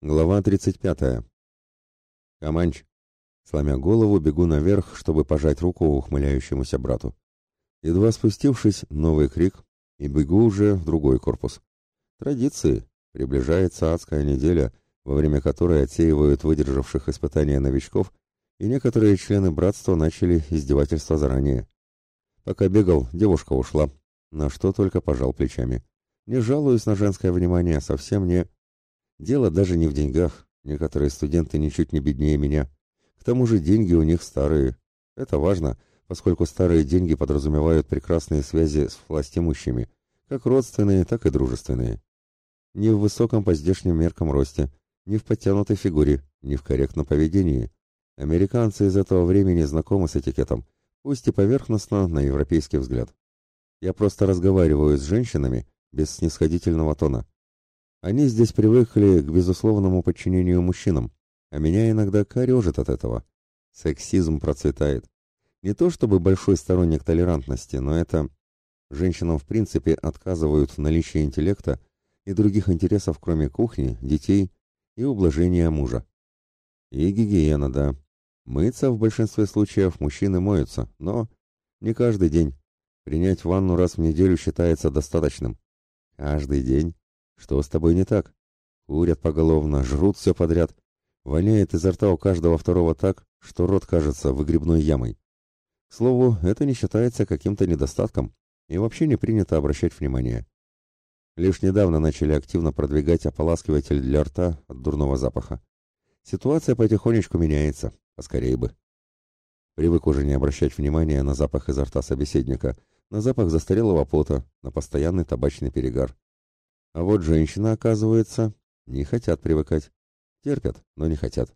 Глава 35. Каманч. Сломя голову, бегу наверх, чтобы пожать руку ухмыляющемуся брату. Едва спустившись, новый крик, и бегу уже в другой корпус. Традиции. Приближается адская неделя, во время которой отсеивают выдержавших испытания новичков, и некоторые члены братства начали издевательства заранее. Пока бегал, девушка ушла, на что только пожал плечами. Не жалуюсь на женское внимание, совсем не... Дело даже не в деньгах. Некоторые студенты ничуть не беднее меня. К тому же деньги у них старые. Это важно, поскольку старые деньги подразумевают прекрасные связи с властимущими, как родственные, так и дружественные. Не в высоком по здешним меркам росте, не в подтянутой фигуре, не в корректном поведении. Американцы из этого времени знакомы с этикетом, пусть и поверхностно, на европейский взгляд. Я просто разговариваю с женщинами без снисходительного тона. Они здесь привыкли к безусловному подчинению мужчинам, а меня иногда корежит от этого. Сексизм процветает. Не то чтобы большой сторонник толерантности, но это... Женщинам в принципе отказывают в наличии интеллекта и других интересов, кроме кухни, детей и ублажения мужа. И гигиена, да. Мыться в большинстве случаев мужчины моются, но не каждый день. Принять ванну раз в неделю считается достаточным. Каждый день? Что с тобой не так? Курят поголовно, жрут все подряд. Воняет изо рта у каждого второго так, что рот кажется выгребной ямой. К слову, это не считается каким-то недостатком и вообще не принято обращать внимание. Лишь недавно начали активно продвигать ополаскиватель для рта от дурного запаха. Ситуация потихонечку меняется, поскорее бы. Привык уже не обращать внимания на запах изо рта собеседника, на запах застарелого пота, на постоянный табачный перегар. А вот женщины, оказывается, не хотят привыкать. Терпят, но не хотят.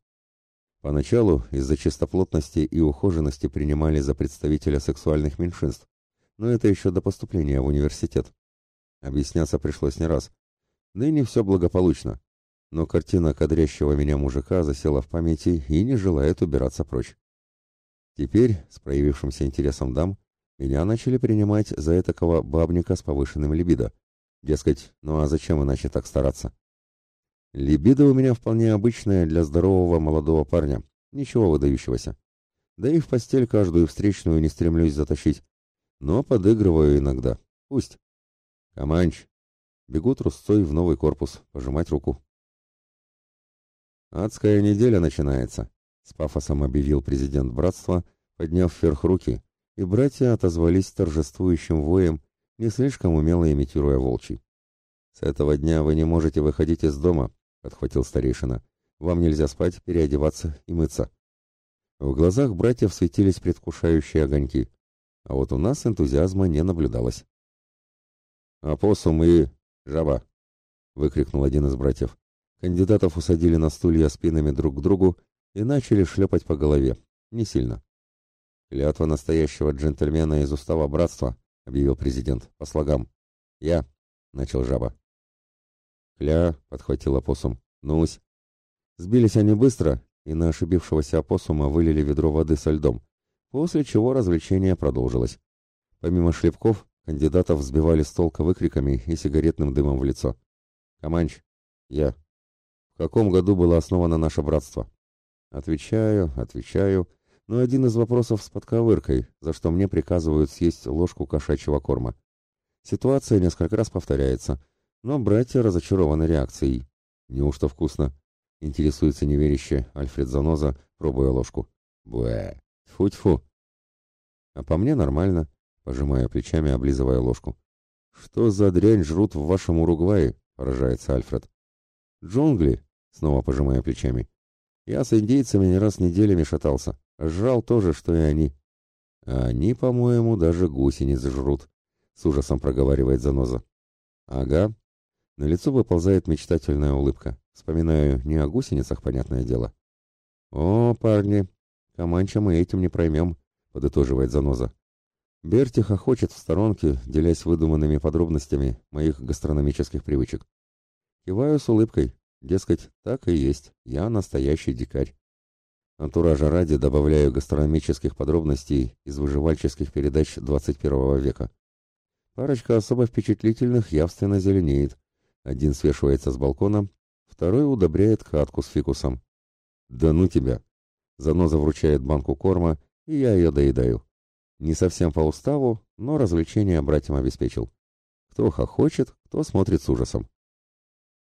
Поначалу из-за чистоплотности и ухоженности принимали за представителя сексуальных меньшинств, но это еще до поступления в университет. Объясняться пришлось не раз. Ныне все благополучно, но картина кадрящего меня мужика засела в памяти и не желает убираться прочь. Теперь, с проявившимся интересом дам, меня начали принимать за этакого бабника с повышенным либидо, Дескать, ну а зачем иначе так стараться? Либидо у меня вполне обычное для здорового молодого парня, ничего выдающегося. Да и в постель каждую встречную не стремлюсь затащить. Но подыгрываю иногда. Пусть. Каманч. Бегу трусцой в новый корпус, пожимать руку. Адская неделя начинается, с пафосом объявил президент братства, подняв вверх руки, и братья отозвались торжествующим воем не слишком умело имитируя волчий. «С этого дня вы не можете выходить из дома», — подхватил старейшина. «Вам нельзя спать, переодеваться и мыться». В глазах братьев светились предвкушающие огоньки, а вот у нас энтузиазма не наблюдалось. «Апоссум и... жаба!» — выкрикнул один из братьев. Кандидатов усадили на стулья спинами друг к другу и начали шлепать по голове. Не сильно. Клятва настоящего джентльмена из устава братства — объявил президент, — по слогам. «Я», — начал жаба. «Кля», — подхватил опоссум, — «нусь». Сбились они быстро, и на ошибившегося опоссума вылили ведро воды со льдом, после чего развлечение продолжилось. Помимо шлепков, кандидатов взбивали с толка выкриками и сигаретным дымом в лицо. «Каманч, я. В каком году было основано наше братство?» «Отвечаю, отвечаю», но один из вопросов с подковыркой, за что мне приказывают съесть ложку кошачьего корма. Ситуация несколько раз повторяется, но братья разочарованы реакцией. Неужто вкусно? Интересуется неверяще Альфред Заноза, пробуя ложку. Буэ, тьфу-тьфу. А по мне нормально, пожимая плечами, облизывая ложку. Что за дрянь жрут в вашем Уругвае? поражается Альфред. Джунгли, снова пожимая плечами. Я с индейцами не раз неделями шатался. Жрал то же, что и они. А они, по-моему, даже гусениц жрут, с ужасом проговаривает заноза. Ага. На лицо выползает мечтательная улыбка. Вспоминаю не о гусеницах, понятное дело. О, парни, Каманча мы этим не проймем, подытоживает заноза. Берти хохочет в сторонке, делясь выдуманными подробностями моих гастрономических привычек. Киваю с улыбкой, дескать, так и есть, я настоящий дикарь. Антуража ради добавляю гастрономических подробностей из выживальческих передач 21 века. Парочка особо впечатлительных явственно зеленеет. Один свешивается с балкона, второй удобряет катку с фикусом. Да ну тебя! Заноза вручает банку корма, и я ее доедаю. Не совсем по уставу, но развлечение братьям обеспечил. Кто хохочет, кто смотрит с ужасом.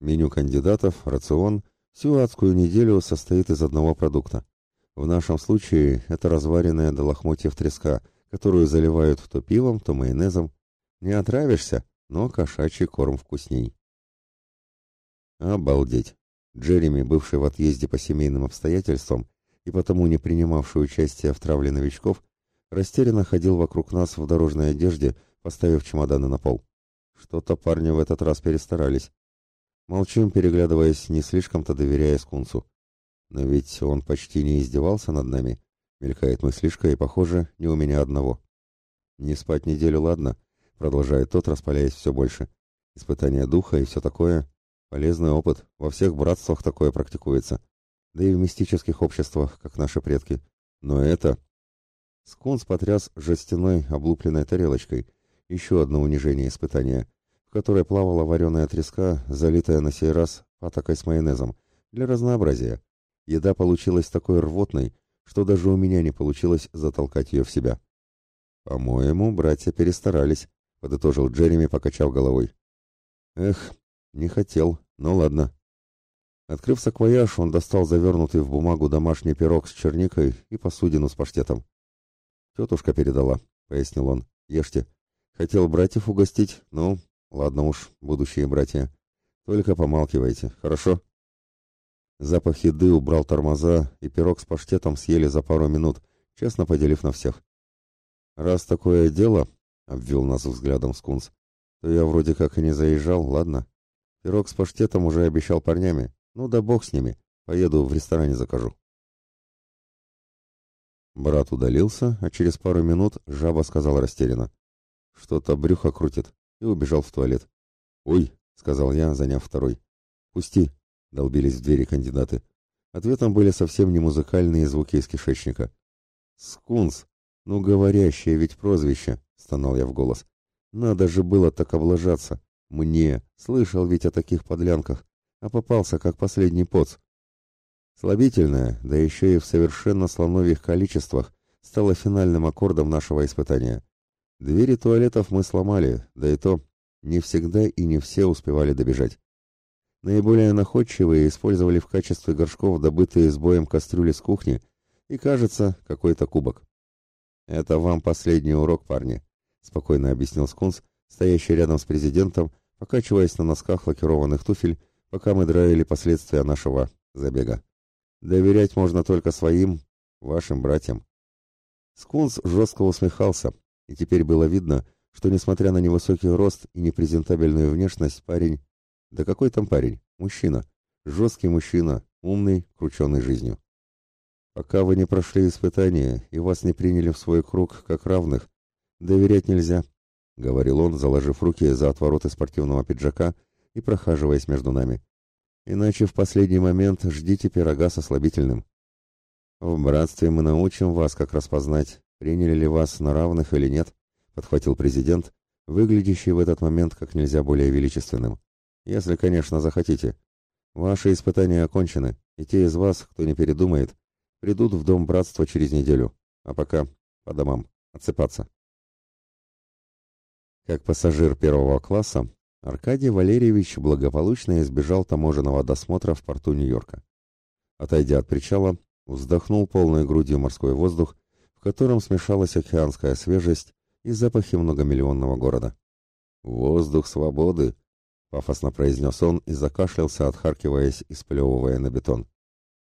Меню кандидатов, рацион, всю адскую неделю состоит из одного продукта. В нашем случае это разваренная до лохмотьев треска, которую заливают то пивом, то майонезом. Не отравишься, но кошачий корм вкусней. Обалдеть! Джереми, бывший в отъезде по семейным обстоятельствам и потому не принимавший участие в травле новичков, растерянно ходил вокруг нас в дорожной одежде, поставив чемоданы на пол. Что-то парни в этот раз перестарались. Молчим, переглядываясь, не слишком-то доверяя Скунсу. Но ведь он почти не издевался над нами. Мелькает мыслишка, и, похоже, не у меня одного. Не спать неделю, ладно, продолжает тот, распаляясь все больше. Испытание духа и все такое. Полезный опыт. Во всех братствах такое практикуется. Да и в мистических обществах, как наши предки. Но это... Скунс потряс жестяной облупленной тарелочкой. Еще одно унижение испытания, в которой плавала вареная треска, залитая на сей раз патокой с майонезом, для разнообразия. Еда получилась такой рвотной, что даже у меня не получилось затолкать ее в себя. «По-моему, братья перестарались», — подытожил Джереми, покачав головой. «Эх, не хотел, но ладно». Открыв саквояж, он достал завернутый в бумагу домашний пирог с черникой и посудину с паштетом. «Тетушка передала», — пояснил он. «Ешьте. Хотел братьев угостить, ну, ладно уж, будущие братья. Только помалкивайте, хорошо?» Запах еды убрал тормоза, и пирог с паштетом съели за пару минут, честно поделив на всех. «Раз такое дело», — обвел нас взглядом скунс, — «то я вроде как и не заезжал, ладно? Пирог с паштетом уже обещал парнями. Ну да бог с ними, поеду в ресторане закажу». Брат удалился, а через пару минут жаба сказал растерянно. «Что-то брюхо крутит», и убежал в туалет. «Ой», — сказал я, заняв второй, — «пусти». — долбились в двери кандидаты. Ответом были совсем не музыкальные звуки из кишечника. «Скунс! Ну, говорящее ведь прозвище!» — стонал я в голос. «Надо же было так облажаться! Мне! Слышал ведь о таких подлянках, а попался как последний поц!» Слабительное, да еще и в совершенно слоновьих количествах, стало финальным аккордом нашего испытания. Двери туалетов мы сломали, да и то не всегда и не все успевали добежать. Наиболее находчивые использовали в качестве горшков добытые с боем кастрюли с кухни и, кажется, какой-то кубок. «Это вам последний урок, парни», — спокойно объяснил Скунс, стоящий рядом с президентом, покачиваясь на носках лакированных туфель, пока мы драили последствия нашего забега. «Доверять можно только своим, вашим братьям». Скунс жестко усмехался, и теперь было видно, что, несмотря на невысокий рост и непрезентабельную внешность, парень да какой там парень? Мужчина. Жесткий мужчина, умный, крученный жизнью. Пока вы не прошли испытание и вас не приняли в свой круг как равных, доверять нельзя, — говорил он, заложив руки за отвороты спортивного пиджака и прохаживаясь между нами. Иначе в последний момент ждите пирога со слабительным. В братстве мы научим вас, как распознать, приняли ли вас на равных или нет, — подхватил президент, выглядящий в этот момент как нельзя более величественным. Если, конечно, захотите. Ваши испытания окончены, и те из вас, кто не передумает, придут в Дом Братства через неделю. А пока по домам. Отсыпаться. Как пассажир первого класса, Аркадий Валерьевич благополучно избежал таможенного досмотра в порту Нью-Йорка. Отойдя от причала, вздохнул полной грудью морской воздух, в котором смешалась океанская свежесть и запахи многомиллионного города. «Воздух свободы!» Пафосно произнес он и закашлялся, отхаркиваясь и сплевывая на бетон.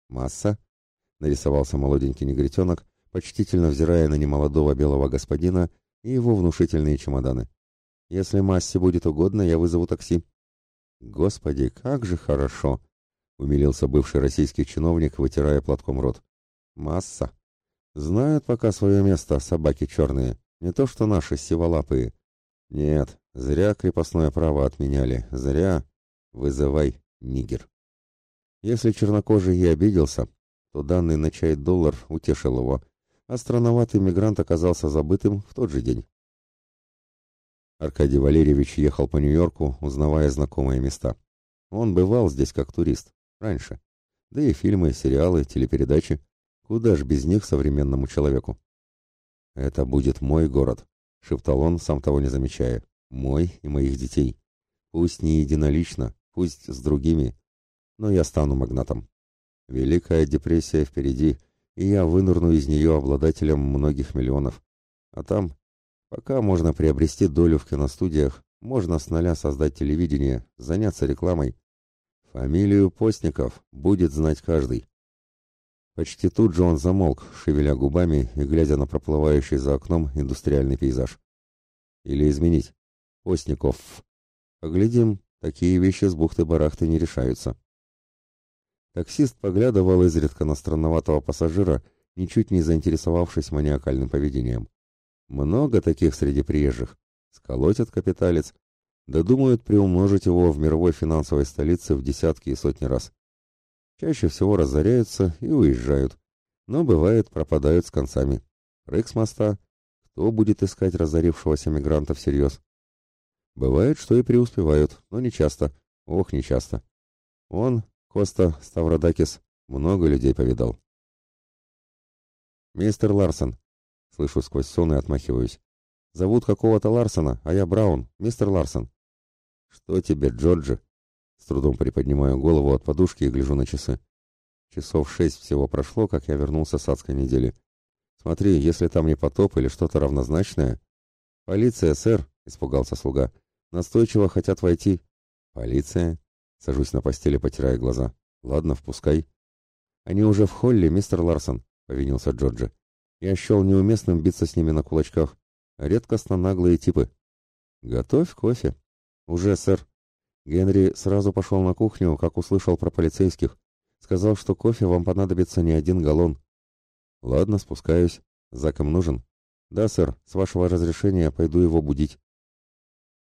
«Масса?» — нарисовался молоденький негритенок, почтительно взирая на немолодого белого господина и его внушительные чемоданы. «Если массе будет угодно, я вызову такси». «Господи, как же хорошо!» — умилился бывший российский чиновник, вытирая платком рот. «Масса! Знают пока свое место собаки черные, не то что наши сиволапые. Нет, Зря крепостное право отменяли, зря. Вызывай, нигер. Если чернокожий и обиделся, то данный на чай доллар утешил его, а странноватый мигрант оказался забытым в тот же день. Аркадий Валерьевич ехал по Нью-Йорку, узнавая знакомые места. Он бывал здесь как турист. Раньше. Да и фильмы, сериалы, телепередачи. Куда ж без них современному человеку? «Это будет мой город», — шептал он, сам того не замечая. «Мой и моих детей. Пусть не единолично, пусть с другими, но я стану магнатом. Великая депрессия впереди, и я вынырну из нее обладателем многих миллионов. А там, пока можно приобрести долю в киностудиях, можно с нуля создать телевидение, заняться рекламой. Фамилию Постников будет знать каждый. Почти тут же он замолк, шевеля губами и глядя на проплывающий за окном индустриальный пейзаж. Или изменить. Постников. Поглядим, такие вещи с бухты-барахты не решаются. Таксист поглядывал изредка на странноватого пассажира, ничуть не заинтересовавшись маниакальным поведением. Много таких среди приезжих. Сколотят капиталец, да думают приумножить его в мировой финансовой столице в десятки и сотни раз. Чаще всего разоряются и уезжают, но бывает пропадают с концами. Рык с моста. Кто будет искать разорившегося мигранта всерьез? Бывает, что и преуспевают, но не часто. Ох, не часто. Он, Коста Ставродакис, много людей повидал. «Мистер Ларсон», — слышу сквозь сон и отмахиваюсь. «Зовут какого-то Ларсона, а я Браун, мистер Ларсон». «Что тебе, Джорджи?» С трудом приподнимаю голову от подушки и гляжу на часы. Часов шесть всего прошло, как я вернулся с адской недели. Смотри, если там не потоп или что-то равнозначное... «Полиция, сэр!» — испугался слуга. «Настойчиво хотят войти». «Полиция?» Сажусь на постели, потирая глаза. «Ладно, впускай». «Они уже в холле, мистер Ларсон», — повинился Джорджи. «Я счел неуместным биться с ними на кулачках. Редкостно наглые типы». «Готовь кофе». «Уже, сэр». Генри сразу пошел на кухню, как услышал про полицейских. Сказал, что кофе вам понадобится не один галлон. «Ладно, спускаюсь. Зак им нужен?» «Да, сэр. С вашего разрешения пойду его будить».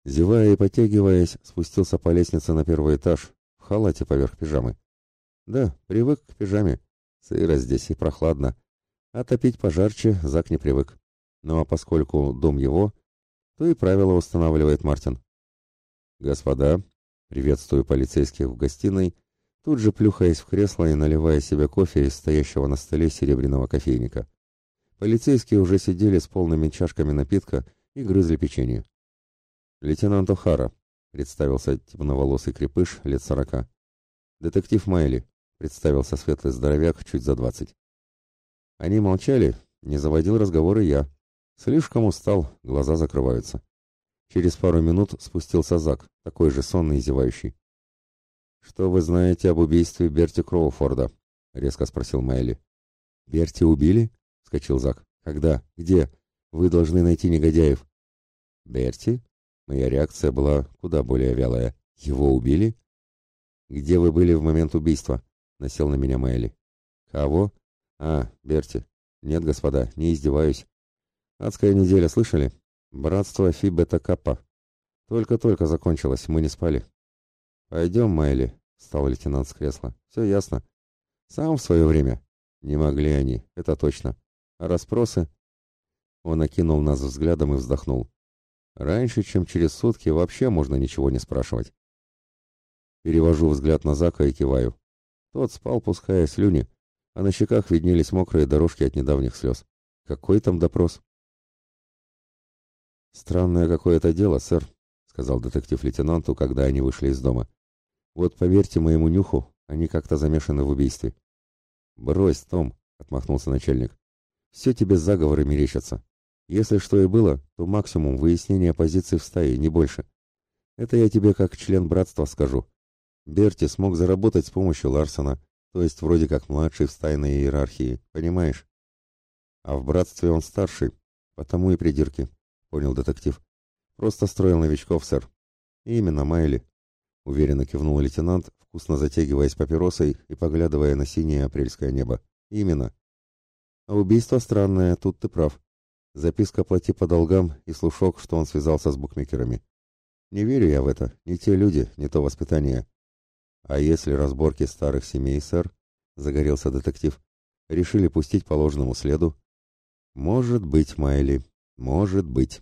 Зевая и потягиваясь, спустился по лестнице на первый этаж, в халате поверх пижамы. Да, привык к пижаме. Сыро здесь и прохладно. А топить пожарче Зак не привык. Ну а поскольку дом его, то и правила устанавливает Мартин. «Господа», — приветствую полицейских в гостиной, тут же плюхаясь в кресло и наливая себе кофе из стоящего на столе серебряного кофейника. Полицейские уже сидели с полными чашками напитка и грызли печенье. «Лейтенант О'Хара», — представился темноволосый крепыш лет сорока. «Детектив Майли», — представился светлый здоровяк чуть за двадцать. Они молчали, не заводил разговоры я. Слишком устал, глаза закрываются. Через пару минут спустился Зак, такой же сонный и зевающий. «Что вы знаете об убийстве Берти Кроуфорда?» — резко спросил Майли. «Берти убили?» — вскочил Зак. «Когда? Где? Вы должны найти негодяев». «Берти?» Моя реакция была куда более вялая. Его убили? Где вы были в момент убийства? Насел на меня Майли. Кого? А, Берти. Нет, господа, не издеваюсь. Адская неделя, слышали? Братство Фи Бета Каппа. Только-только закончилось, мы не спали. Пойдем, Майли, встал лейтенант с кресла. Все ясно. Сам в свое время. Не могли они, это точно. А расспросы? Он окинул нас взглядом и вздохнул. Раньше, чем через сутки, вообще можно ничего не спрашивать. Перевожу взгляд на Зака и киваю. Тот спал, пуская слюни, а на щеках виднелись мокрые дорожки от недавних слез. Какой там допрос? «Странное какое-то дело, сэр», — сказал детектив лейтенанту, когда они вышли из дома. «Вот поверьте моему нюху, они как-то замешаны в убийстве». «Брось, Том», — отмахнулся начальник. «Все тебе заговоры мерещатся. Если что и было, то максимум выяснения позиций в стае, не больше. Это я тебе как член братства скажу. Берти смог заработать с помощью Ларсона, то есть вроде как младший в стайной иерархии, понимаешь? А в братстве он старший, потому и придирки, понял детектив. Просто строил новичков, сэр. Именно, Майли. Уверенно кивнул лейтенант, вкусно затягиваясь папиросой и поглядывая на синее апрельское небо. Именно. А убийство странное, тут ты прав. Записка «Плати по долгам» и слушок, что он связался с букмекерами. Не верю я в это. Не те люди, не то воспитание. А если разборки старых семей, сэр, загорелся детектив, решили пустить по ложному следу? Может быть, Майли, может быть.